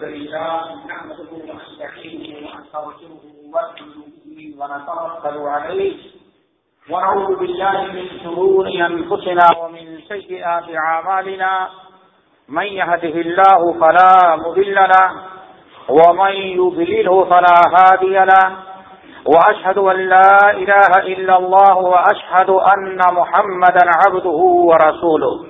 الحمد لله، نحمده ونستعينه ونستغفره ونتوكل عليه. ونعوذ بالله من شرور انفسنا ومن سيئات اعمالنا من يهده الله فلا مضل له، ومن يضلله فلا هادي له. واشهد ان لا اله الا الله واشهد ان محمدا عبده ورسوله.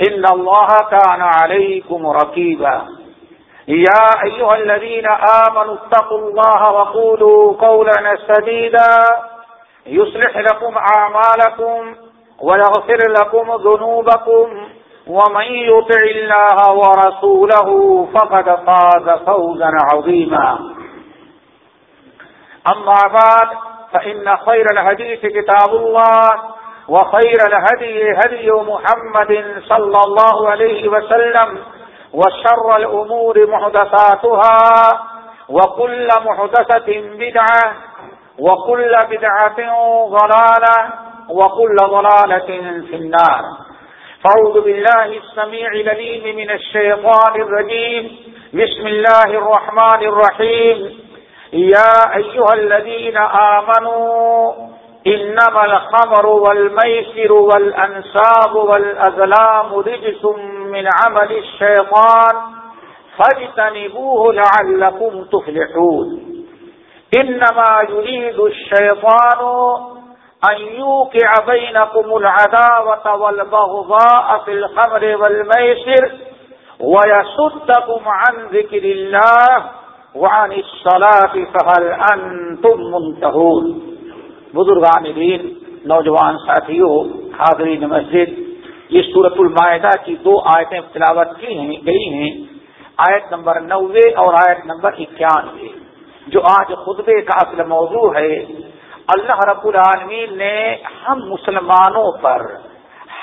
إن الله كان عليكم ركيبا يا أيها الذين آمنوا اتقوا الله وقولوا قولا سديدا. يصلح لكم أعمالكم ويغفر لكم ذنوبكم. ومن يطع الله ورسوله فقد فاز فوزا عظيما. أما بعد، فإن خير الحديث كتاب الله. وخير الهدي هدي محمد صلى الله عليه وسلم وشر الأمور محدثاتها وكل محدثة بدعة وكل بدعة ضلالة وكل ضلالة في النار. فأعوذ بالله السميع لليم من الشيطان الرجيم. بسم الله الرحمن الرحيم. يا أيها الذين آمنوا إنما الخمر والميسر والأنساب والأذلام رجس من عمل الشيطان فاجتنبوه لعلكم تفلحون. إنما يريد الشيطان أن يوقع بينكم العداوة والبغضاء في الخمر والميسر ويصدكم عن ذكر الله وعن الصلاة فهل أنتم منتهون. بزرگان دین نوجوان ساتھیوں حاضرین مسجد، یہ سورت المائدہ کی دو آیتیں تلاوت کی ہیں، گئی ہیں۔ آیت نمبر نوے اور آیت نمبر اکیانوے، جو آج خطبے کا اصل موضوع ہے۔ اللہ رب العالمین نے ہم مسلمانوں پر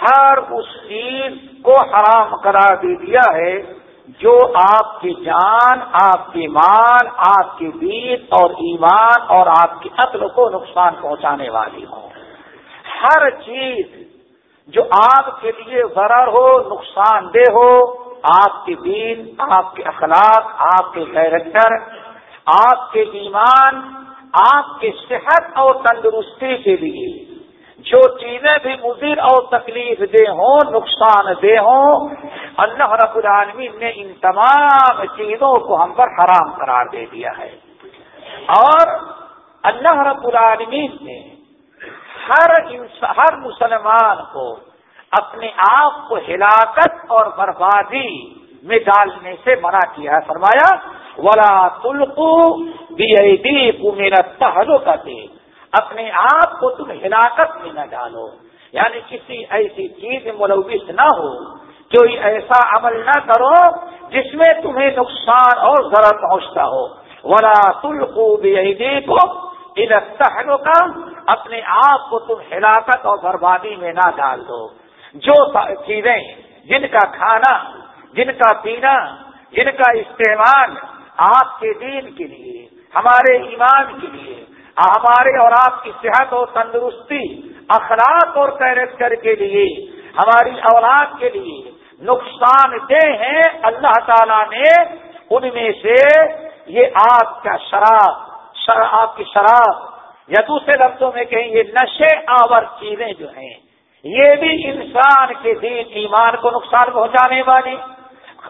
ہر اس چیز کو حرام قرار دے دیا ہے۔ جو آپ کی جان، آپ کی مال، آپ کی بیت اور ایمان اور آپ کی عقل کو نقصان پہنچانے والی ہو۔ ہر چیز جو آپ کے لیے ضرر ہو، نقصان دہ ہو، آپ کی دین، آپ کے اخلاق، آپ کے کیریکٹر آپ کے ایمان، آپ کی صحت اور تندرستی کے لیے جو چیزیں بھی مضر اور تکلیف دہ ہوں، نقصان دہ ہوں اللہ رب العالمین نے ان تمام چیزوں کو ہم پر حرام قرار دے دیا ہے۔ اور اللہ رب العالمین نے ہر ہر مسلمان کو اپنے آپ کو ہلاکت اور بربادی میں ڈالنے سے منع کیا ہے۔ فرمایا، ولا تلقو بھی میرا تحلو کا دے اپنے آپ کو تم ہلاکت میں نہ ڈالو۔ یعنی کسی ایسی چیز ملوث نہ ہو کوئی ایسا عمل نہ کرو جس میں تمہیں نقصان اور ضرر پہنچتا ہو۔ ورا تل کو کو ادھر کا اپنے آپ کو تم ہلاکت اور بربادی میں نہ ڈال دو۔ جو چیزیں، جن کا کھانا، جن کا پینا، جن کا استعمال آپ کے دین کے لیے، ہمارے ایمان کے لیے، ہمارے اور آپ کی صحت اور تندرستی، اخلاق اور کیریکٹر کے لیے، ہماری اولاد کے لیے نقصان دہ ہیں۔ اللہ تعالیٰ نے ان میں سے یہ آپ کا شراب آپ کی شراب یا دوسرے لفظوں میں کہیں یہ نشے آور چیزیں جو ہیں، یہ بھی انسان کے دین، ایمان کو نقصان پہنچانے والی،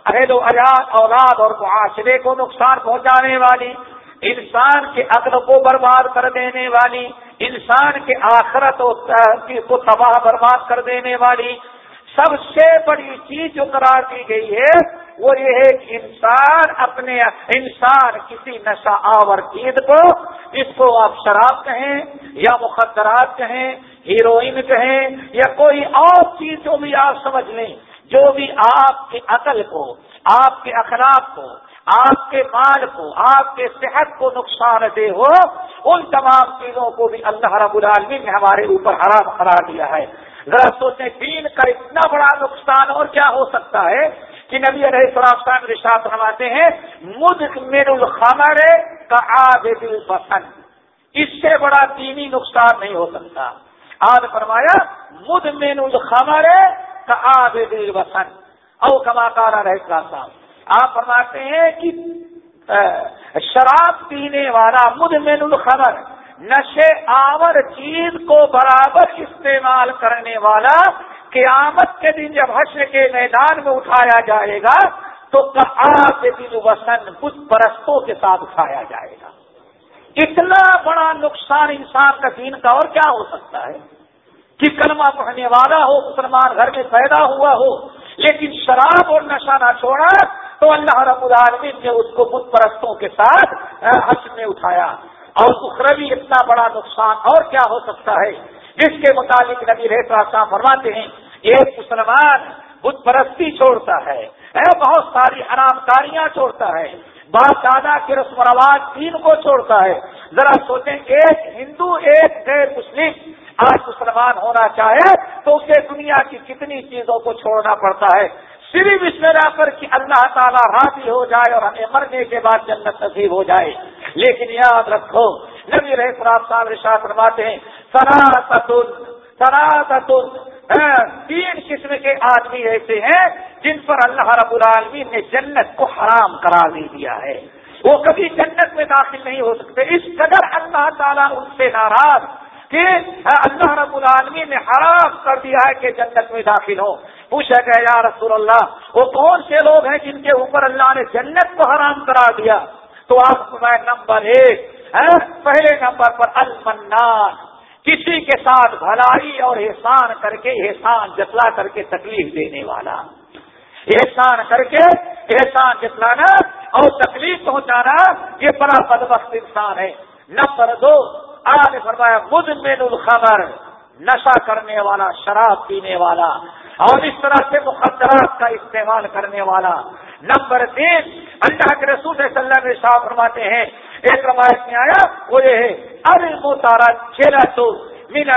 اہل و اجاد اولاد اور معاشرے کو نقصان پہنچانے والی، انسان کے عقل کو برباد کر دینے والی، انسان کے آخرت کو تباہ برباد کر دینے والی سب سے بڑی چیز جو قرار دی گئی ہے وہ یہ ہے کہ انسان اپنے انسان کسی نشہ آور چیز کو جس کو آپ شراب کہیں یا مخدرات کہیں، ہیروئن کہیں یا کوئی اور چیز جو بھی آپ سمجھ لیں، جو بھی آپ کی عقل کو، آپ کے اخلاق کو، آپ کے مال کو، آپ کے صحت کو نقصان دہ ہو، ان تمام چیزوں کو بھی اللہ رب العالمین نے ہمارے اوپر حرام قرار دیا ہے۔ ذرا سوچیں، دین کا اتنا بڑا نقصان اور کیا ہو سکتا ہے کہ نبی علیہ السلام صاحب رشاط فرماتے ہیں مد میر الخمر کا آب دل اس سے بڑا دینی نقصان نہیں ہو سکتا۔ آج فرمایا مد مین الخمر کا آب دل وسن او کما کارا رہے صاحب، آپ فرماتے ہیں کہ شراب پینے والا مدمن الخبر نشے آور چیز کو برابر استعمال کرنے والا قیامت کے دن جب حشر کے میدان میں اٹھایا جائے گا، تو آپ دل وسن بت پرستوں کے ساتھ اٹھایا جائے گا۔ اتنا بڑا نقصان انسان کا دین کا اور کیا ہو سکتا ہے؟ کہ کلمہ پڑھنے والا ہو، مسلمان گھر میں پیدا ہوا ہو، لیکن شراب اور نشہ نہ چھوڑا، تو اللہ رب العالمین نے اس کو بت پرستوں کے ساتھ حج میں اٹھایا۔ اور اخروی اتنا بڑا نقصان اور کیا ہو سکتا ہے؟ جس کے متعلق نبی رہتا فرماتے ہیں، ایک مسلمان بت پرستی چھوڑتا ہے بہت ساری حرام کاریاں چھوڑتا ہے باپ دادا کے رسم رواج تین کو چھوڑتا ہے۔ ذرا سوچیں، ایک ہندو، ایک غیر مسلم، آج مسلمان ہونا چاہے تو اسے دنیا کی کتنی چیزوں کو چھوڑنا پڑتا ہے۔ صرف اس طرح پر کہ اللہ تعالیٰ راضی ہو جائے اور ہمیں مرنے کے بعد جنت نصیب ہو جائے۔ لیکن یاد رکھو، نبی رہ صاحب رشاط فرماتے ہیں سناتن سناتن ہاں، تین قسم کے آدمی ایسے ہیں جن پر اللہ رب العالمین نے جنت کو حرام کرا دیا ہے۔ وہ کبھی جنت میں داخل نہیں ہو سکتے۔ اس قدر اللہ تعالیٰ ان سے ناراض کہ اللہ رب العالمین نے حرام کر دیا ہے کہ جنت میں داخل ہو پوچھا گیا، یا رسول اللہ، وہ کون سے لوگ ہیں جن کے اوپر اللہ نے جنت کو حرام کرا دیا؟ تو آپ نمبر ایک ہاں، پہلے نمبر پر المنان، کسی کے ساتھ بھلائی اور احسان کر کے، احسان جتلا کر کے تکلیف دینے والا۔ احسان کر کے، احسان جتلانا اور تکلیف پہنچانا، یہ بڑا بدبخت انسان ہے۔ نمبر دو آج فرمایا، مدمن الخبر نشہ کرنے والا، شراب پینے والا۔ اور اس طرح سے مقدرات کا استعمال کرنے والا نمبر تین اللہ کے رسول صلی اللہ علیہ وسلم فرماتے ہیں، ایک روایت میں آیا وہ یہ ہے ارے موتارا چیرا تو من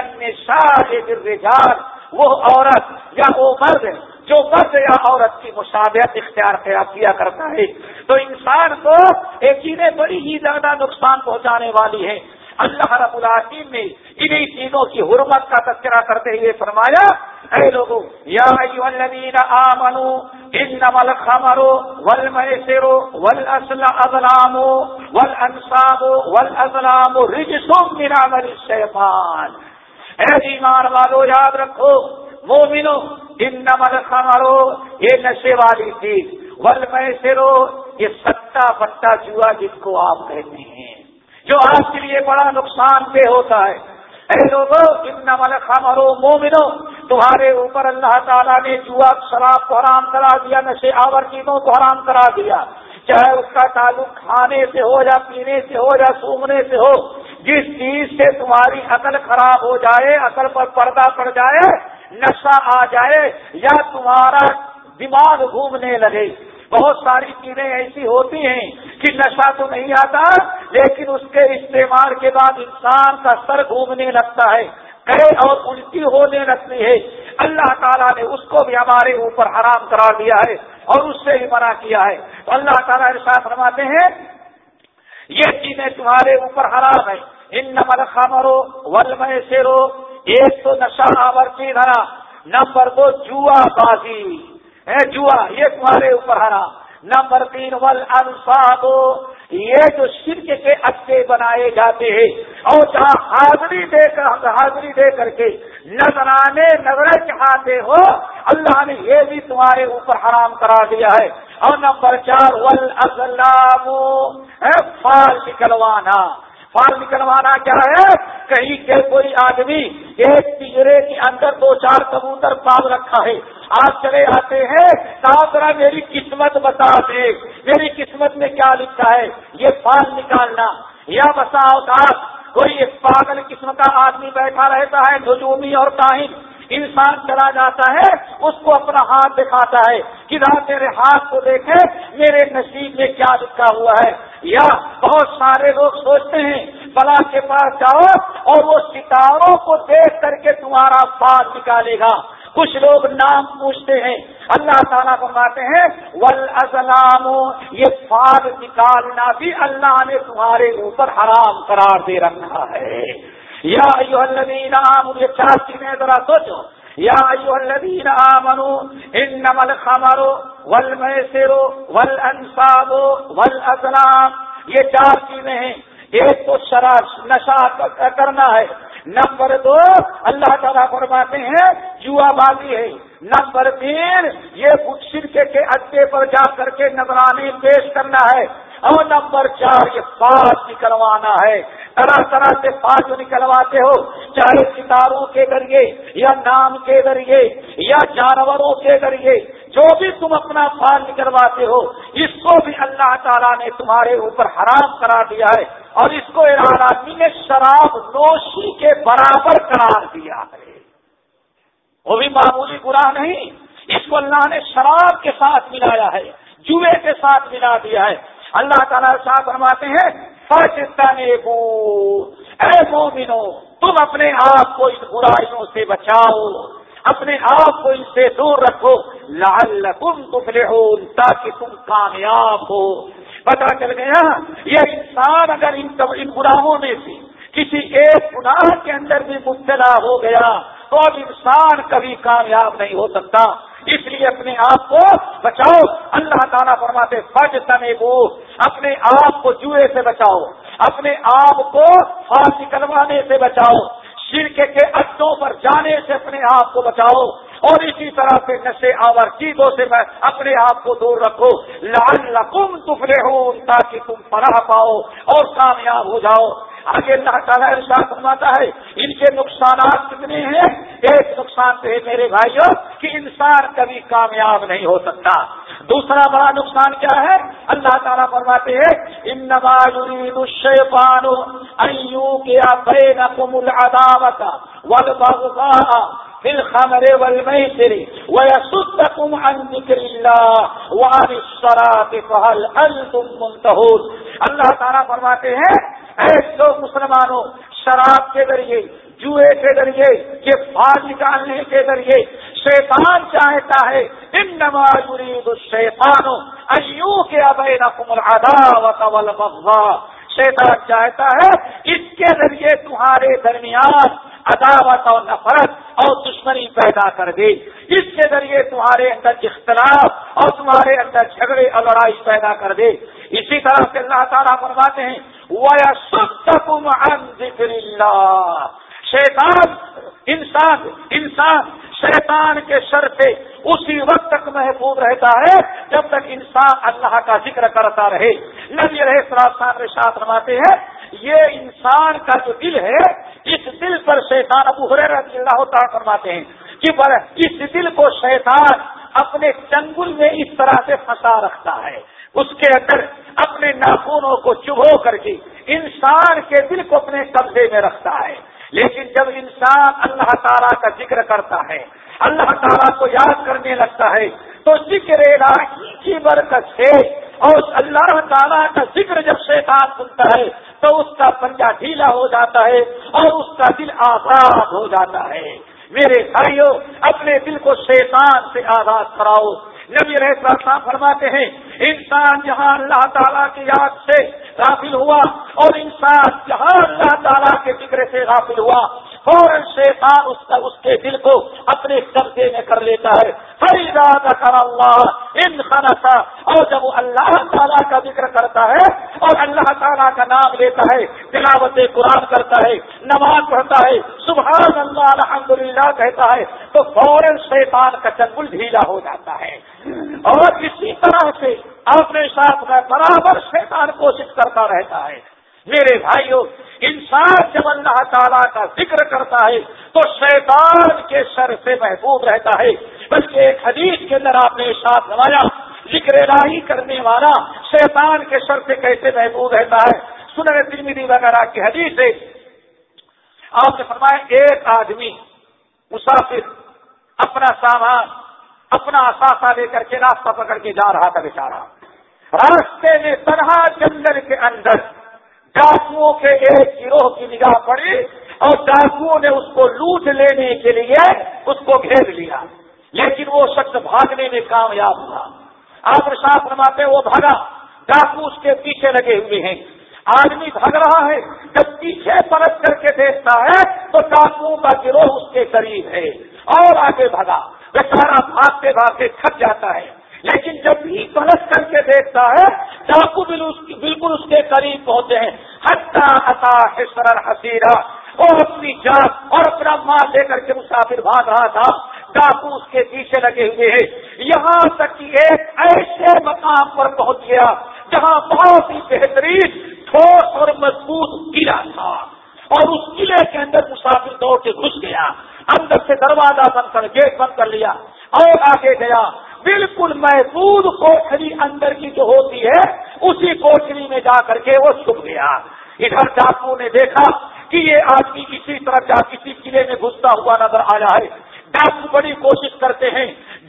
وہ عورت یا وہ مرد جو مرد یا عورت کی مشابہت اختیار کیا کرتا ہے۔ تو انسان کو ایک چیزیں بڑی ہی زیادہ نقصان پہنچانے والی ہے اللہ رب العالمین نے انہی چیزوں کی حرمت کا تذکرہ کرتے ہوئے فرمایا، اے لوگوں یا الذین آمنوا انما الخمر والمیسر والازلام والانصاب والازلام رجس من عمل الشیطان۔ اے ایمان والو، یاد رکھو، مومنو، انما الخمر، یہ نشے والی چیز، والمیسر، یہ سٹا پٹا جوا جس کو آپ کہتے ہیں۔ جو آپ کے لیے بڑا نقصان دہ ہوتا ہے۔ اے لوگوں ان نمل خمرو مومنو تمہارے اوپر اللہ تعالیٰ نے جوا شراب کو حرام کرا دیا، نشے آور چیزوں کو حرام کرا دیا۔ چاہے اس کا تعلق کھانے سے ہو یا پینے سے ہو یا سونگنے سے ہو، جس چیز سے تمہاری عقل خراب ہو جائے، عقل پر پردہ پڑ جائے، نشہ آ جائے، یا تمہارا دماغ گھومنے لگے۔ بہت ساری چیزیں ایسی ہوتی ہیں کہ نشہ تو نہیں آتا لیکن اس کے استعمال کے بعد انسان کا سر گھومنے لگتا ہے کہے اور الٹی ہونے لگتی ہے۔ اللہ تعالیٰ نے اس کو بھی ہمارے اوپر حرام کرا دیا ہے اور اس سے بھی منع کیا ہے۔ تو اللہ تعالیٰ ساتھ فرماتے ہیں، یہ چیزیں تمہارے اوپر حرام ہے ان نمل خامرو ول سیرو ایک تو نشہ آور چیز ہرا نمبر دو جوا بازی۔ جوا یہ تمہارے اوپر ہرا نمبر تین ول انصاب یہ جو شرک کے اچھے بنائے جاتے ہیں، اور جہاں حاضری دے کر، حاضری دے کر کے نظرانے نظر چاہتے ہو، اللہ نے یہ بھی تمہارے اوپر حرام کرا دیا ہے۔ اور نمبر چار ول اسلام فال نکلوانا فال نکلوانا کیا ہے؟ کہیں کہ کوئی آدمی ایک پجرے کے اندر دو چار کبوتر پال رکھا ہے۔ آپ چلے آتے ہیں ذرا میری قسمت بتا دے۔ میری قسمت میں کیا لکھا ہے؟ یہ فال نکالنا۔ یا بسا اوقات کوئی ایک پاگل قسم کا آدمی بیٹھا رہتا ہے نجومی اور تاہم۔ انسان چلا جاتا ہے، اس کو اپنا ہاتھ دکھاتا ہے کہ میرے ہاتھ کو دیکھے میرے نصیب میں کیا لکھا ہوا ہے۔ یا بہت سارے لوگ سوچتے ہیں، بلا کے پاس جاؤ اور وہ ستاروں کو دیکھ کر کے تمہارا پاس نکالے گا۔ کچھ لوگ نام پوچھتے ہیں۔ اللہ تعالیٰ فرماتے ہیں ول ازلام یہ فاد نکالنا بھی اللہ نے تمہارے اوپر حرام قرار دے رکھا ہے۔ یا یہ چار چیزیں ذرا سوچو۔ یا الذین آمنوا، انما الخمر والمیسر والانصاب والازلام۔ یہ چار چیزیں ہیں۔ ایک تو شراب نشہ کرنا ہے۔ نمبر دو، اللہ تعالیٰ فرماتے ہیں، جوا بازی ہے۔ نمبر تین، یہ شرکے کے اڈے پر جا کر کے نگرانی پیش کرنا ہے۔ اور نمبر چار، یہ پاس نکلوانا ہے۔ طرح طرح سے پاس نکلواتے ہو، چاہے ستاروں کے ذریعے یا نام کے ذریعے یا جانوروں کے ذریعے، جو بھی تم اپنا پال نکلواتے ہو، اس کو بھی اللہ تعالیٰ نے تمہارے اوپر حرام کرا دیا ہے اور اس کو ایران آدمی نے شراب نوشی کے برابر قرار دیا ہے۔ وہ بھی معمولی گناہ نہیں، اس کو اللہ نے شراب کے ساتھ ملایا ہے، جوئے کے ساتھ ملا دیا ہے۔ اللہ تعالیٰ صاحب فرماتے ہیں اے مومنو تم اپنے آپ کو ان برائیوں سے بچاؤ، اپنے آپ کو ان سے دور رکھو۔ لال تم تفلے ہو تاکہ تم کامیاب ہو۔ پتا چل گیا، یہ انسان اگر ان گناہوں میں سے کسی ایک گناہ کے اندر بھی مبتلا ہو گیا، تو اب انسان کبھی کامیاب نہیں ہو سکتا۔ اس لیے اپنے آپ کو بچاؤ۔ اللہ تعالیٰ فرماتے فج تنے کو اپنے آپ کو جوئے سے بچاؤ۔ اپنے آپ کو پھانسی کروانے سے بچاؤ۔ شرکے کے اڈوں پر جانے سے اپنے آپ کو بچاؤ۔ اور اسی طرح سے نشے آور چیزوں سے میں اپنے آپ کو دور رکھو لال لکم تفرے ہو تاکہ تم پناہ پاؤ اور کامیاب ہو جاؤ۔ آگے اللہ تعالیٰ ارشاد فرماتا ہے، ان کے نقصانات کتنے ہیں؟ ایک نقصان تو ہے میرے بھائیوں کہ انسان کبھی کامیاب نہیں ہو سکتا۔ دوسرا بڑا نقصان کیا ہے؟ اللہ تعالیٰ فرماتے ہیں ان نماز الشیفان ایو کیا بین کم العداوت والبغضاء في الخمر والميسر ويصدكم عن ذكر الله وعن الصلاة فهل أنتم منتهون اللہ تعالیٰ فرماتے ہیں ایسے مسلمانوں شراب کے ذریعے، جوئے کے ذریعے، یہ بھاگ نکالنے کے ذریعے شیطان چاہتا ہے ان نماز شیطانوں ایو کے ابے نقم الدا شیطان چاہتا ہے، اس کے ذریعے تمہارے درمیان عداوت اور نفرت اور دشمنی پیدا کر دے اس کے ذریعے تمہارے اندر اختلاف اور تمہارے اندر جھگڑے اور لڑائی پیدا کر دے اسی طرح سے اللہ تعالیٰ فرماتے ہیں ذکر اللہ شیطان، انسان انسان شیطان کے شر سے اسی وقت تک محفوظ رہتا ہے جب تک انسان اللہ کا ذکر کرتا رہے۔ نبی رہے سراسان ساتھ رواتے ہیں یہ انسان کا جو دل ہے، اس دل پر شیطان ابو رضی اللہ تعالیٰ فرماتے ہیں کہ اس دل کو شیطان اپنے چنگل میں اس طرح سے پھنسا رکھتا ہے۔ اس کے اندر اپنے ناخونوں کو چبھو کر کے انسان کے دل کو اپنے قبضے میں رکھتا ہے۔ لیکن جب انسان اللہ تعالیٰ کا ذکر کرتا ہے، اللہ تعالیٰ کو یاد کرنے لگتا ہے، تو ذکر کی برکت سے اور اللہ تعالیٰ کا ذکر جب شیطان سنتا ہے تو اس کا پنجہ ڈھیلا ہو جاتا ہے اور اس کا دل آزاد ہو جاتا ہے۔ میرے بھائیوں اپنے دل کو شیطان سے آزاد کراؤ۔ نبی رہتا فرماتے ہیں، انسان جہاں اللہ تعالیٰ کی یاد سے غافل ہوا اور انسان جہاں اللہ تعالیٰ کے فکر سے غافل ہوا فوراً شیطان اس کا اس کے دل کو اپنے قبضے میں کر لیتا ہے۔ کر اللہ ان خنسا اور جب وہ اللہ تعالیٰ کا ذکر کرتا ہے اور اللہ تعالیٰ کا نام لیتا ہے، تلاوت قرآن کرتا ہے، نماز پڑھتا ہے، سبحان اللہ الحمد للہ کہتا ہے، تو فوراً شیطان کا چنگل ڈھیلا ہو جاتا ہے۔ اور اسی طرح سے اپنے ساتھ میں برابر شیطان کوشش کرتا رہتا ہے۔ میرے بھائیوں انسان جب اللہ تعالیٰ کا ذکر کرتا ہے تو شیطان کے سر سے محبوب رہتا ہے۔ بلکہ ایک حدیث کے اندر آپ نے ساتھ نمایا ذکر راہی کرنے والا شیطان کے سر سے کیسے محبوب رہتا ہے؟ سنر ترمیدی وغیرہ کی حدیث ہے۔ آپ نے فرمایا، ایک آدمی مسافر اپنا سامان اپنا اثاثہ لے کر کے راستہ پکڑ کے جا رہا تھا بیچارہ۔ راستے میں تنہا جنگل کے اندر ڈاکوؤں کے ایک گروہ کی نگاہ پڑی اور ڈاکوؤں نے اس کو لوٹ لینے کے لیے اس کو گھیر لیا۔ لیکن وہ شخص بھاگنے میں کامیاب ہوا۔ آپ صاف فرماتے وہ بھاگا۔ ڈاکو اس کے پیچھے لگے ہوئے ہیں۔ آدمی بھاگ رہا ہے۔ جب پیچھے پلٹ کر کے دیکھتا ہے تو ڈاکوؤں کا گروہ اس کے قریب ہے اور آگے بھگا سارا بھاگتے بھاگتے تھک جاتا ہے۔ لیکن جب بھی پلٹ کر کے دیکھتا ہے ڈاکو بالکل اس کے قریب پہنچے ہیں۔ ہٹا ہٹا ہے سرر حسیرا اپنی جان اور اپنا مال لے کر کے مسافر بھاگ رہا تھا۔ ڈاکو اس کے پیچھے لگے ہوئے ہیں۔ یہاں تک کہ ایک ایسے مقام پر پہنچ گیا جہاں بہت ہی بہترین، ٹھوس اور مضبوط قلعہ تھا۔ اور اس قلعے کے اندر مسافر دوڑ کے گھس گیا۔ اندر سے دروازہ بند کر گیٹ بند کر لیا اور آگے گیا، بالکل محدود کوٹری اندر کی جو ہوتی ہے، اسی کوٹری میں جا کر کے وہ چھپ گیا۔ ادھر ڈاکو نے دیکھا کہ یہ آدمی کسی طرح جا کسی قلعے میں گھستا ہوا نظر آ رہا ہے۔ ڈاکو بڑی کوشش کرتے ہیں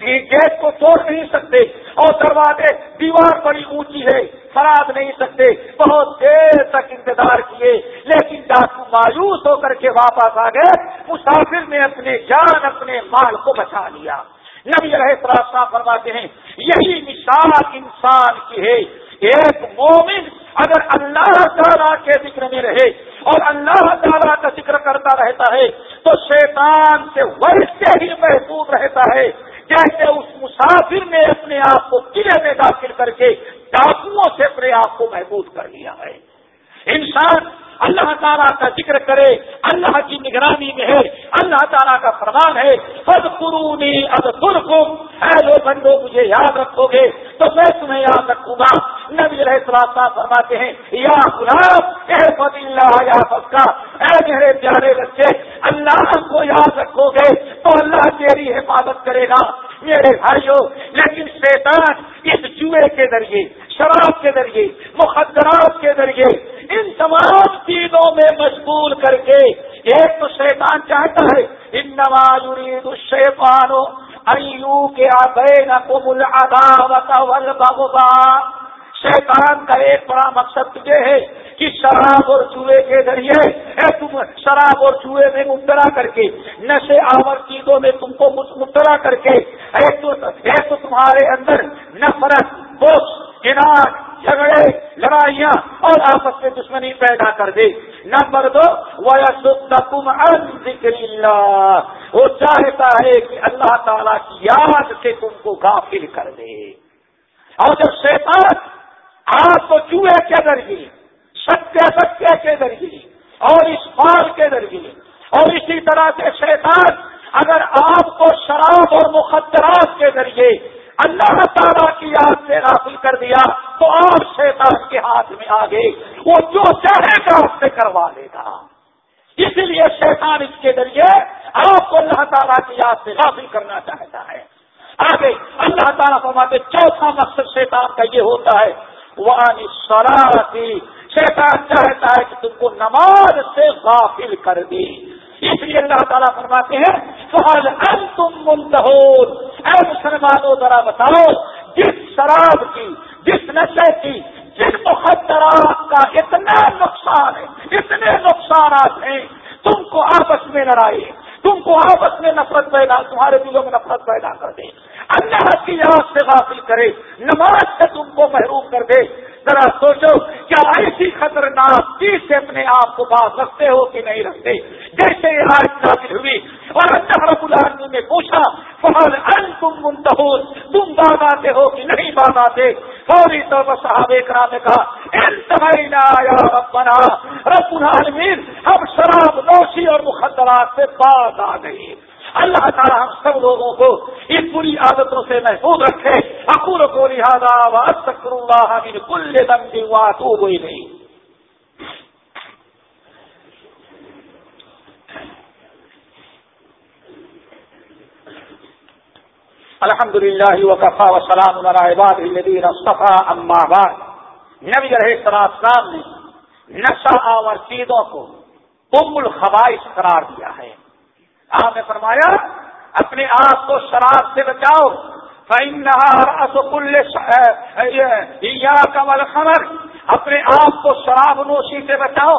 گیٹ کو توڑ نہیں سکتے اور دروازے دیوار بڑی اونچی ہے خراب نہیں سکتے۔ بہت دیر تک انتظار کیے، لیکن ڈاکو مایوس ہو کر کے واپس آ گئے۔ مسافر نے اپنے جان، اپنے مال کو بچا لیا۔ نبی رہے سراستہ فرماتے ہیں، یہی مثال انسان کی ہے۔ ایک مومن اگر اللہ تعالیٰ کے ذکر میں رہے اور اللہ تعالیٰ کا ذکر کرتا رہتا ہے، تو شیطان سے ویسے ہی محفوظ رہتا ہے۔ جیسے اس مسافر نے اپنے آپ کو قلعے میں داخل کر کے ڈاکوؤں سے اپنے آپ کو محبوب کر لیا ہے۔ انسان اللہ تعالیٰ کا ذکر کرے، اللہ کی نگرانی میں ہے، اللہ تعالیٰ کا فرمان ہے۔ سد قرونی اب اے لو بندو، مجھے یاد رکھو گے تو میں تمہیں یاد رکھوں گا۔ نبی رہ فرماتے ہیں، یا گلاب اے فضی اللہ، یا فسکا اے میرے پیارے بچے، اللہ کو یاد رکھو گے، تو اللہ تیری حفاظت کرے گا۔ میرے بھائیوں لیکن شیطان اس جوئے کے ذریعے، شراب کے ذریعے، مخدرات کے ذریعے، ان تمام چیزوں میں مشغول کر کے، ایک تو شیطان چاہتا ہے ان نواز شیفانو ایو کے آبے نہ کمل شیطان کا ایک بڑا مقصد تجھے ہے کہ شراب اور چوہے کے ذریعے تم شراب اور چوہے میں مبتلا کر کے، نشے آور چیزوں میں تم کو مبتلا کر کے ایک تو تمہارے اندر نفرت بوس اناج جھگڑے، لڑائیاں اور آپس میں دشمنی پیدا کر دے۔ نمبر دو تم ذکر اللہ وہ چاہتا ہے کہ اللہ تعالیٰ کی یاد سے تم کو غافل کر دے۔ اور جب شیطان آپ کو چوہے کے ذریعے ستیہ ستیہ کے ذریعے اور اس فال کے ذریعے اور اسی طرح سے شیطان اگر آپ کو شراب اور مخدرات کے ذریعے اللہ تعالیٰ کی یاد سے حاصل کر دیا، تو آپ شیطان کے ہاتھ میں آ گئے وہ جو چاہے گا اس سے کروا لے گا۔ اس لیے شیطان اس کے ذریعے آپ کو اللہ تعالیٰ کی یاد سے حاصل کرنا چاہتا ہے۔ آگے اللہ تعالیٰ فرماتے چوتھا مقصد شیطان کا یہ ہوتا ہے وہ سراسی شیطان چاہتا ہے کہ تم کو نماز سے غافل کر دی اس لیے اللہ تعالیٰ فرماتے ہیں سوال اب تم منتہور اے مسلمانوں، ذرا بتاؤ، جس شراب کی، جس نشے کی، جس مخدرات کا اتنا نقصان ہے، اتنے نقصانات ہیں، تم کو آپس میں لڑائی تم کو آپس میں نفرت پیدا، تمہارے دلوں میں نفرت پیدا کر دے۔ اللہ کی یاد سے حاصل کرے، نماز سے تم کو محروم کر دے۔ ذرا سوچو کیا ایسی خطرناک چیز سے اپنے آپ کو بات رکھتے ہو کہ نہیں رکھتے؟ جیسے یہ آج شامل ہوئی اور اللہ رب العالمین نے پوچھا فہل ان تم منتہو تم بات آتے ہو کہ نہیں بات آتے فوری طور پر صاحب کرام نے کہا انتہائی ربنا۔ رب العالمین اب شراب، نوشی اور مخدرات سے بات آ گئی اللہ تعالیٰ ہم سب لوگوں کو ان بری عادتوں سے محفوظ رکھے۔ اکور کو لہٰذا وسکر اللہ کل دم کی تو کوئی نہیں الحمد للہ وقفا وسلام عباد الدین صفا اما بعد۔ نبی رہے سلام نے نشہ آور چیزوں کو ام الخبائش قرار دیا ہے۔ آپ نے فرمایا، اپنے آپ کو شراب سے بچاؤ۔ کل کمل خمر اپنے آپ کو شراب نوشی سے بچاؤ۔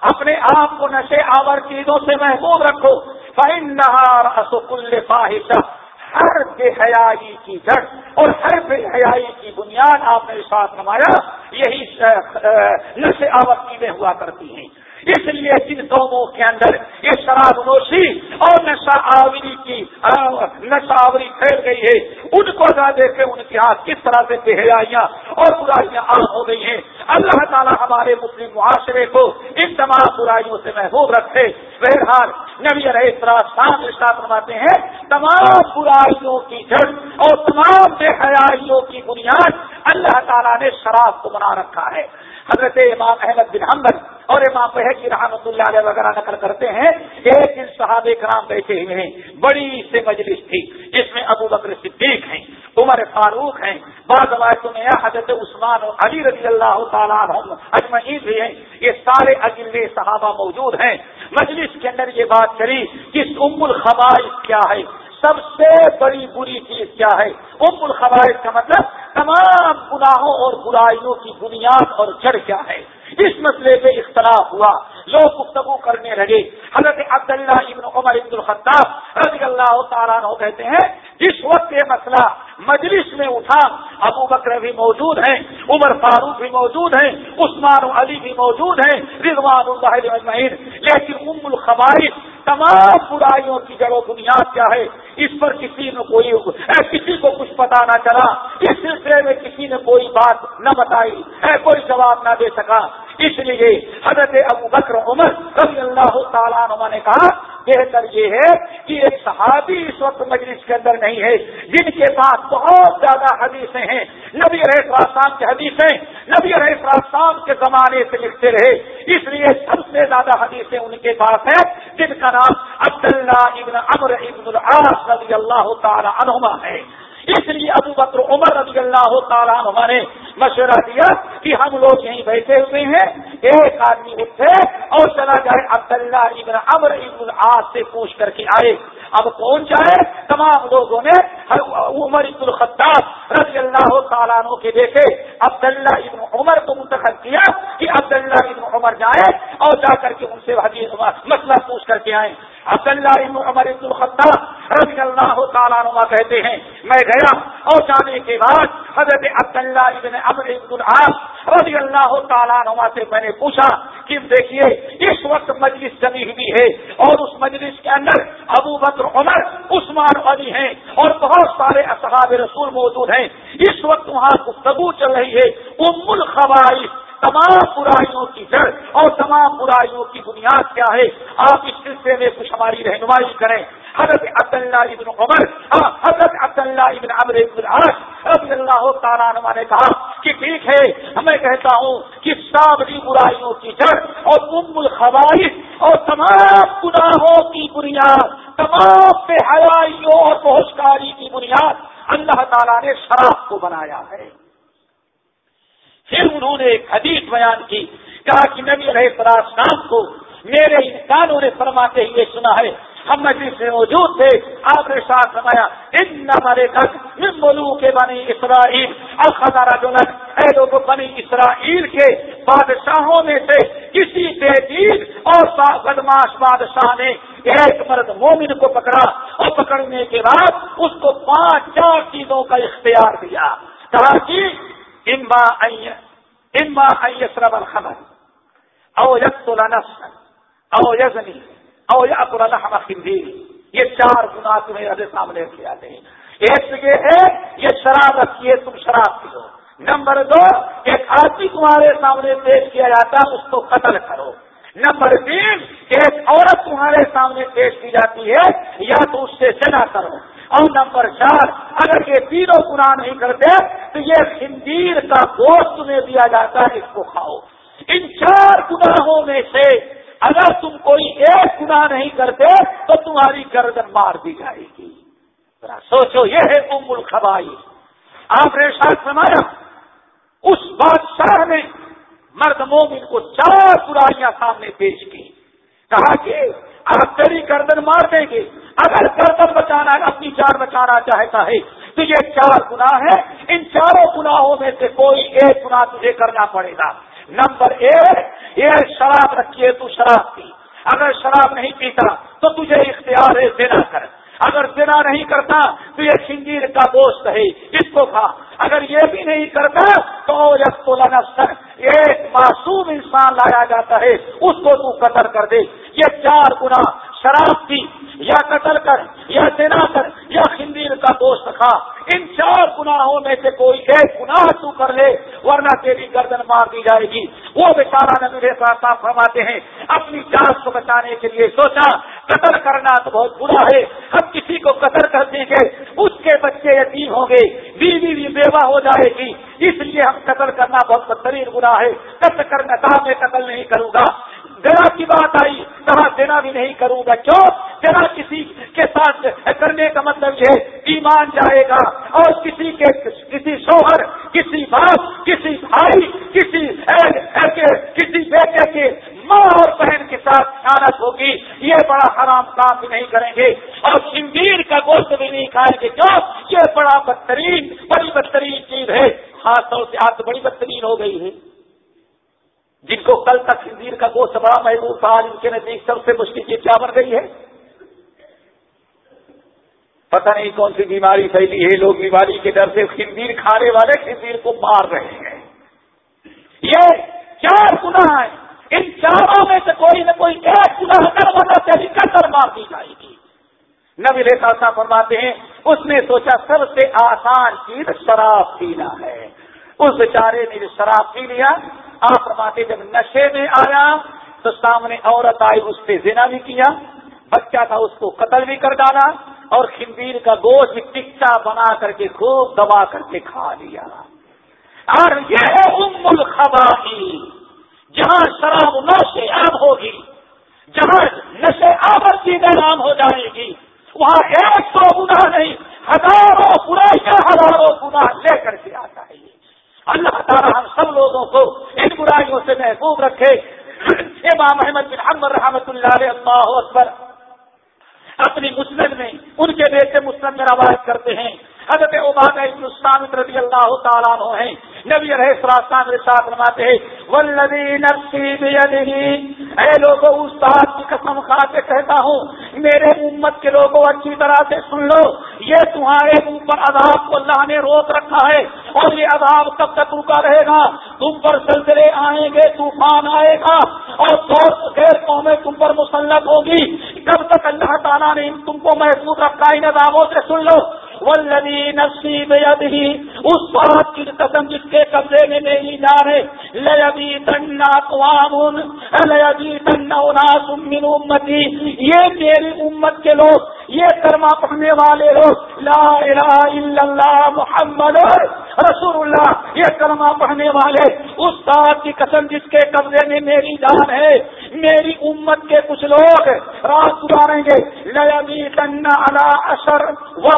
اپنے آپ کو نشے آور چیزوں سے محفوظ رکھو۔ فائن نہار کل فاحشہ ہر بے حیائی کی جڑ اور ہر بے حیائی کی بنیاد آپ نے ساتھ نمایا یہی نشے آور چیزیں ہوا کرتی ہیں۔ اس لیے جن قوموں کے اندر یہ شراب نوشی اور نشا آوری کی نشا آوری پھیل گئی ہے، ان کو نہ دیکھے، ان کے ہاتھ کس طرح سے بہیائیاں اور برائیاں عام ہو گئی ہیں۔ اللہ تعالیٰ ہمارے مسلم معاشرے کو ان تمام برائیوں سے محفوظ رکھے۔ بہرحال نبی رہے شام ساتھ فرماتے ہیں، تمام برائیوں کی جڑ اور تمام بے حیائیوں کی بنیاد اللہ تعالیٰ نے شراب کو بنا رکھا ہے۔ حضرت امام احمد بن حمد اور امام بحقی رحمۃ اللہ علیہ وغیرہ نقل کرتے ہیں ایک دن صحاب کرام بیٹھے ہوئے ہیں، بڑی سے مجلس تھی، جس میں ابو بکر صدیق ہیں، عمر فاروق ہیں، بعض روایتوں میں حضرت عثمان اور علی رضی اللہ تعالیٰ اجمعین بھی ہیں، یہ سارے اجلے صحابہ موجود ہیں۔ مجلس کے اندر یہ بات چلی کہ ام الخبائش کیا ہے؟ سب سے بڑی بری چیز کیا ہے؟ ام الخبائش کا مطلب تمام گناہوں اور برائیوں کی بنیاد اور جڑ کیا ہے؟ اس مسئلے پہ اختلاف ہوا۔ لوگ گفتگو کرنے لگے۔ حضرت عبداللہ ابن عمر ابن الخطاب رضی اللہ تعالیٰ کہتے ہیں، جس وقت یہ مسئلہ مجلس میں اٹھا، ابو بکر بھی موجود ہیں، عمر فاروق بھی موجود ہیں، عثمان علی بھی موجود ہیں، رضوان اللہ لیکن ام الخبائش تمام برائیوں کی جڑ و بنیاد کیا ہے؟ اس پر کسی نے کوئی کسی کو کچھ پتا نہ چلا۔ اس سلسلے میں کسی نے کوئی بات نہ بتائی کوئی جواب نہ دے سکا۔ اس لیے حضرت ابو بکر عمر رضی اللہ تعالیٰ نما نے کہا، بہتر یہ ہے کہ ایک صحابی اس وقت مجلس کے اندر نہیں ہے، جن کے پاس بہت زیادہ حدیثیں ہیں۔ نبی رحسام کی حدیثیں نبی رحسام کے زمانے سے لکھتے رہے۔ اس لیے سب سے زیادہ حدیثیں ان کے پاس ہیں، جن کا نام عبداللہ ابن امر ابن العاص رضی اللہ تعالی عنہما ہے۔ اس لیے ابو بکر عمر رضی اللہ تعالیٰ ہمارے مشورہ دیا کہ ہم لوگ یہیں بیٹھے ہوئے ہیں۔ ایک آدمی اٹھے اور چلا جائے۔ عبداللہ ابن امر ابن العاص سے پوچھ کر کے آئے۔ اب کون جائے؟ تمام لوگوں نے عمر ابن الخطاب رضی اللہ تعالیٰ عنہ کے دیکھے عبداللہ ابن عمر کو منتخب کیا کہ عبداللہ ابن عمر جائے اور جا کر کے ان سے حدیث مسئلہ پوچھ کر کے آئے۔ عبداللہ ابن عمر ابن الخطاب رضی اللہ تعالیٰ عنہ کہتے ہیں، میں گیا اور جانے کے بعد حضرت عبداللہ ابن عمر ابن العاص رضی اللہ تعالیٰ عنہ سے میں نے پوچھا کہ دیکھیے، اس وقت مجلس جمی ہوئی ہے اور اس مجلس کے اندر ابو بکر، عمر، عثمان علی ہیں اور بہت سارے اصحاب رسول موجود ہیں۔ اس وقت وہاں گفتگو چل رہی ہے۔ ام الخبائش تمام برائیوں کی جڑ اور تمام برائیوں کی بنیاد کیا ہے؟ آپ اس سلسلے میں کچھ ہماری رہنمائی کریں۔ حضرت عبداللہ ابن عمر حضرت عبداللہ ابن عمر ابن رضی اللہ تعالیٰ عنہ نے کہا کہ ٹھیک ہے، میں کہتا ہوں کہ سابری برائیوں کی جڑ اور ام الخبائش اور تمام گناہوں کی بنیاد، تمام بے حیائیوں اور بہشکاری کی بنیاد اللہ تعالیٰ نے شراب کو بنایا ہے۔ پھر انہوں نے ایک حدیث بیان کی، کہا کہ نبی علیہ السلام کو میرے انسانوں نے فرماتے ہوئے سنا ہے، ہم مجلس میں موجود تھے، آپ نے ساتھ سمایا ان ہمارے تک ملو کے بنی اسرائیل الخارا جو اے لوگ بنی اسرائیل کے بادشاہوں میں سے کسی تحقیق اور بدماش بادشاہ نے ایک مرد مومن کو پکڑا اور پکڑنے کے بعد اس کو پانچ چار چیزوں کا اختیار دیا۔ کہا کہ اما اما ایسرب الخبر او یقتل نفسا او یزنی او یاکل لحم خنزیر یہ چار گناہ تمہیں ابھی سامنے کیا آتے ہیں۔ ایک تو یہ ہے، یہ شراب رکھیے، تم شراب پیو۔ نمبر دو، ایک آدمی تمہارے سامنے پیش کیا جاتا ہے اس کو قتل کرو۔ نمبر تین، ایک عورت تمہارے سامنے پیش کی جاتی ہے، یا تو اس سے جنا کرو۔ اور نمبر چار، اگر یہ تینوں گناہ نہیں کرتے، تو یہ خندیر کا گوشت تمہیں دیا جاتا ہے، اس کو کھاؤ۔ ان چار گناہوں میں سے اگر تم کوئی ایک گناہ نہیں کرتے، تو تمہاری گردن مار دی جائے گی۔ سوچو، یہ ہے ام الخبائی آپ نے ساتھ سمایا اس بادشاہ نے مرد مومن کو چار برائیاں سامنے پیش کی۔ کہا کہ آپ تیری گردن مار دیں گے۔ اگر گردن بچانا اپنی جان بچانا چاہتا ہے، تو یہ چار گناہ ہے ان چاروں گناہوں میں سے کوئی ایک گناہ تجھے کرنا پڑے گا۔ نمبر ایک، یہ شراب رکھیے تو شراب پی۔ اگر شراب نہیں پیتا، تو تجھے اختیار ہے دینا کر اگر زنا نہیں کرتا تو یہ سنگیر کا گوشت ہے، اس کو کھا۔ اگر یہ بھی نہیں کرتا تو یس کو ایک معصوم انسان لایا جاتا ہے، اس کو تو قتل کر دے۔ یہ چار گنا شراب پی، یا قتل کر، یا زنا کر، یا خندیر کا گوشت کھا۔ ان چار گناہوں میں سے کوئی ایک گناہ تو کر لے، ورنہ تیری گردن مار دی جائے گی۔ وہ بیچارہ نبی صاحب فرماتے ہیں، اپنی جان کو بچانے کے لیے سوچا، قتل کرنا تو بہت برا ہے۔ ہم کسی کو قتل کر دیں گے، اس کے بچے یتیم ہوں گے، بیوی بھی بیوہ ہو جائے گی۔ اس لیے ہم قتل کرنا بہت بدترین برا ہے۔ قتل کرنا تھا میں قتل نہیں کروں گا۔ دینا کی بات آئی بھی نہیں کروں گا۔ کیوں؟ دینا کسی کے ساتھ کرنے کا مطلب یہ ایمان جائے گا۔ اور کسی کے، کسی شوہر، کسی باپ، کسی بھائی، کسی کسی بیٹے کے ماں اور بہن کے ساتھ خیانت ہوگی۔ یہ بڑا حرام کام بھی نہیں کریں گے۔ اور شمبیر کا گوشت بھی نہیں کھائیں گے۔ کیوں؟ یہ بڑا بدترین، بڑی بدترین چیز ہے۔ ہاتھوں سے ہاتھ بڑی بدترین ہو گئی ہے۔ جن کو کل تک خنزیر کا گوشت بڑا محبوب تھا، آج ان کے نزدیک سب سے مشکل چیز کیا بن گئی ہے؟ پتہ نہیں کون سی بیماری پھیلی ہے، لوگ بیماری کے ڈر سے خنزیر کھانے والے خنزیر کو مار رہے ہیں۔ یہ چار گنا ہے ان چاروں میں سے کوئی نہ کوئی ایک گنا کر بنا چاہیے کر مار دی جائے گی۔ نبی ریخا صاحب فرماتے ہیں، اس نے سوچا سب سے آسان چیز شراب پینا ہے۔ اس بیچارے نے جو شراب پی لیا آپ فرماتے جب نشے میں آیا تو سامنے عورت آئی، اس سے زنا بھی کیا، بچہ تھا، اس کو قتل بھی کر ڈالا اور خنبیر کا گوشت ٹکچا بنا کر کے خوب دبا کر کے کھا لیا۔ اور یہ ہے ام الخبائی جہاں شراب نشے آب ہوگی، جہاں نشے آبر چیزیں نام ہو جائے گی، وہاں ایک سو گنا نہیں، ہزاروں برائیاں ہزاروں گنا لے کر کے آتا ہے اللہ تعالیٰ ہم سب لوگوں کو ان برائیوں سے محفوظ رکھے۔ امام احمد بن حمد رحمت اللہ علیہ اللہ اکبر اپنی مسلم میں ان کے بیٹے مسلم میں روایت کرتے ہیں۔ حضرت عباد ابن رضی اللہ تعالیٰ عنہ ہیں۔ نبی علیہ السلام کے ساتھ فرماتے ہیں، والذی نفسی بیدہی اے لوگوں استاد کی قسم کھا کے کہتا ہوں، میرے امت کے لوگوں اچھی طرح سے سن لو، یہ تمہارے اوپر عذاب کو اللہ نے روک رکھا ہے اور یہ عذاب کب تک رکا رہے گا؟ تم پر سلسلے آئیں گے، طوفان آئے گا اور غیر قومیں تم پر مسلط ہوگی۔ کب تک اللہ تعالیٰ نے تم کو محفوظ رکھا ان عذابوں سے سن لو۔ والذی نفسی یدی اس بات کی قسم جس کے قبضے میں میری جان ہے لبی اقوام قوام لبی من امتی۔ یہ میری امت کے لوگ یہ کرما پڑھنے والے لوگ لا الہ الا اللہ محمد رسول اللہ یہ کرما پڑھنے والے اس بات کی قسم جس کے قبضے میں میری جان ہے، میری امت کے کچھ لوگ رات گزاریں گے۔ لبی تنا اللہ اشر و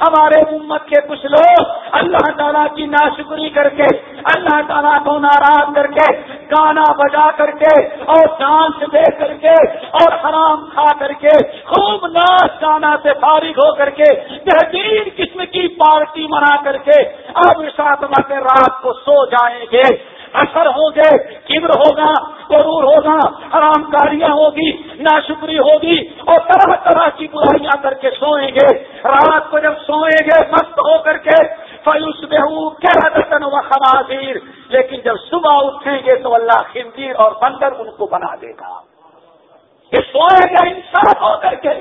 ہمارے امت کے کچھ لوگ اللہ تعالیٰ کی ناشکری کر کے، اللہ تعالیٰ کو ناراض کر کے، گانا بجا کر کے اور ڈانس دے کر کے اور حرام کھا کر کے خوب ناچ گانا سے فارغ ہو کر کے بہترین قسم کی پارٹی منا کر کے اب ساتھ رات کو سو جائیں گے۔ اثر ہوں گے، کبر ہوگا ضرور ہوگا، حرام کاریاں ہوگی، ناشکری ہوگی اور طرح طرح کی برائیاں کر کے سوئیں گے۔ رات کو جب سوئیں گے، مست ہو کر کے فیوس بہو و خنازیر لیکن جب صبح اٹھیں گے تو اللہ خنزیر اور بندر ان کو بنا دے گا۔ یہ سوئے گے انسان ہو کر کے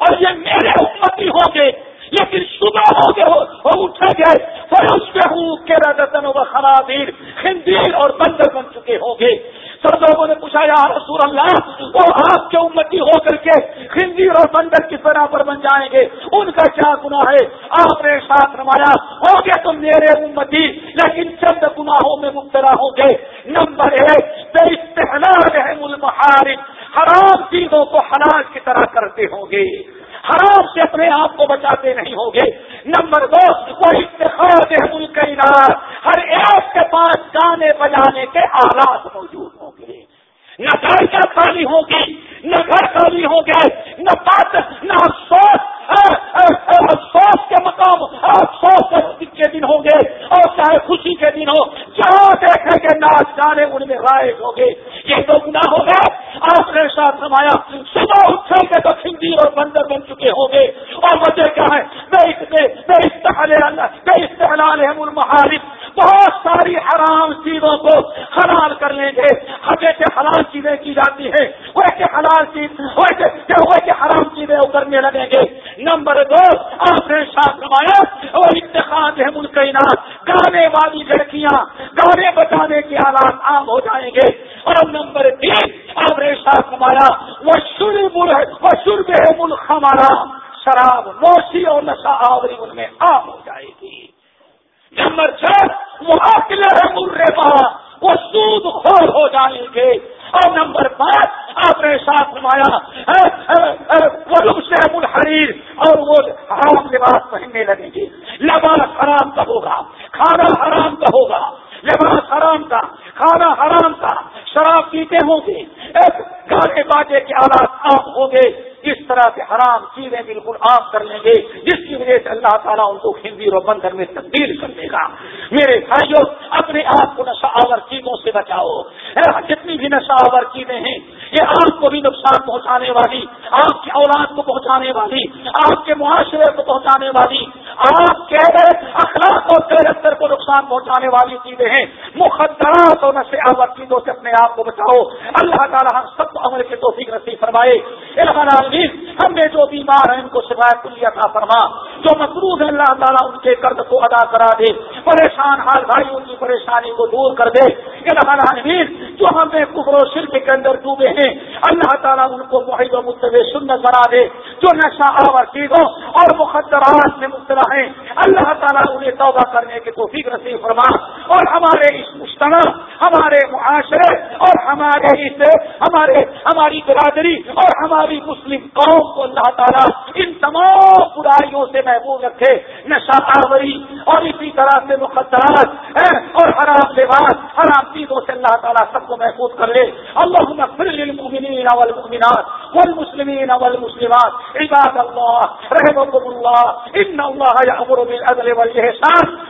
اور یہ میرے امتی ہوں گے لیکن صبح ہو گئے اٹھے گئے فروش میں ہوں کہ رتن و خرابیر خندیر اور بندر بن چکے ہوں گے۔ سب لوگوں نے پوچھا، یا رسول اللہ، وہ آپ کے امتی ہو کر کے خندیر اور بندر کس طرح پر بن جائیں گے؟ ان کا کیا گناہ ہے؟ آپ نے ساتھ روایا، ہو گیا تو میرے امتی، لیکن چند گناہوں میں مبتلا ہوں گے۔ نمبر ایک، بے استحلال ہے المحارم، حرام چیزوں کو حلال کی طرح کرتے ہوں گے۔ حرام سے اپنے آپ کو بچاتے نہیں ہوں گے۔ نمبر دو، وہ اتخاب ملک ہر ایک کے پاس گانے بجانے کے آلات موجود ہوں گے۔ نہ گھر خالی ہوگی نہ گھر خالی ہوں گے، نہ بات، نہ افسوس افسوس کے مقام افسوس کے دن ہوں گے اور چاہے خوشی کے دن ہو جہاں دیکھیں گے ناچ گانے ان میں غائب ہوں گے۔ یہ تو گنا ہوگا آپ نے ساتھ سمایا صبح اٹھیں گے تو کھنڈی اور بندر بن چکے ہوں گے۔ اور وجہ کیا ہے بے استحلال المحارف بہت ساری حرام چیزوں کو حلال کر لیں گے۔ ہمیں سے حلال چیزیں کی جاتی ہیں ویسے حلال چیز ویسے ویسے حرام چیزیں ابھرنے لگیں گے۔ نمبر دو، آپ نے ساتھ سمایا اور انتخاب ہے ملکینات گانے والی لڑکیاں گانے بجانے کے حالات عام ہو جائیں گے۔ اور نمبر تین، آپ نے ساتھ سمایا وہ شرب وہ شرب ہے ملک ہمارا۔ شراب، نوشی اور نشا آوری ان میں عام ہو جائے گی۔ نمبر چھ وہ مرے پا وہ سود خور ہو جائیں گے۔ اور نمبر پانچ، آپ نے ساتھ نمایا وہ سے حریر اور وہ حرام لباس پہننے لگیں گے۔ لباس حرام کا ہوگا، کھانا حرام کا ہوگا۔ لباس حرام کا، کھانا حرام کا، شراب پیتے ہوں گے۔ گانے باجے کے آلات عام ہوں گے۔ اس طرح سے حرام چیزیں بالکل عام کر لیں گے، جس کی وجہ سے اللہ تعالیٰ ان کو ہندی اور بندر میں تبدیل کر دے۔ گا میرے بھائیوں اپنے آپ کو نشہ آور چیزوں سے بچاؤ۔ جتنی بھی نشہ آور چیزیں ہیں، یہ آپ کو بھی نقصان پہنچانے والی، آپ کی اولاد کو پہنچانے والی، آپ کے معاشرے کو پہنچانے والی، آپ کے اخلاق اور نقصان پہنچانے والی چیزیں ہیں۔ مخدرات اور نشے آور چیزوں سے اپنے آپ کو بچاؤ۔ اللہ تعالیٰ ہم سب کو عمل کے توفیق نصیب فرمائے۔ ہم نے جو بیمار ہیں، ان کو شکایت لیا تھا فرما۔ جو مقروض ہے، اللہ تعالیٰ ان کے قرض کو ادا کرا دے۔ پریشان حال بھائیوں کی پریشانی کو دور کر دے۔ العالمین، جو ہم نے کبر و شرک کے اندر ڈوبے ہیں اللہ تعالیٰ ان کو محب و متب سنت بنا دے، جو نشہ آور چیزوں اور مقدرات میں مبتلا ہیں۔ اللہ تعالیٰ انہیں توبہ کرنے کے توفیق نصیب فرما اور ہمارے اس مشتمل ہمارے معاشرے اور ہمارے اس ہمارے، ہماری برادری اور ہماری مسلم قوم کو اللہ تعالیٰ ان تمام برائیوں سے محبوب رکھے نشا آوری اور اسی طرح سے مقدرات اور حرام لباس، حرام چیزوں سے اللہ تعالیٰ سب کو محفوظ کر لے۔ اللہ للمؤمنین والمؤمنات والمسلمین والمسلمات۔ عباد اللہ رحمكم الله ان الله يأمر بالعدل والإحسان۔